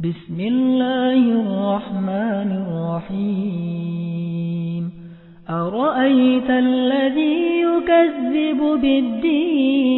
بسم الله الرحمن الرحيم. أرأيت الذي يكذب بالدين؟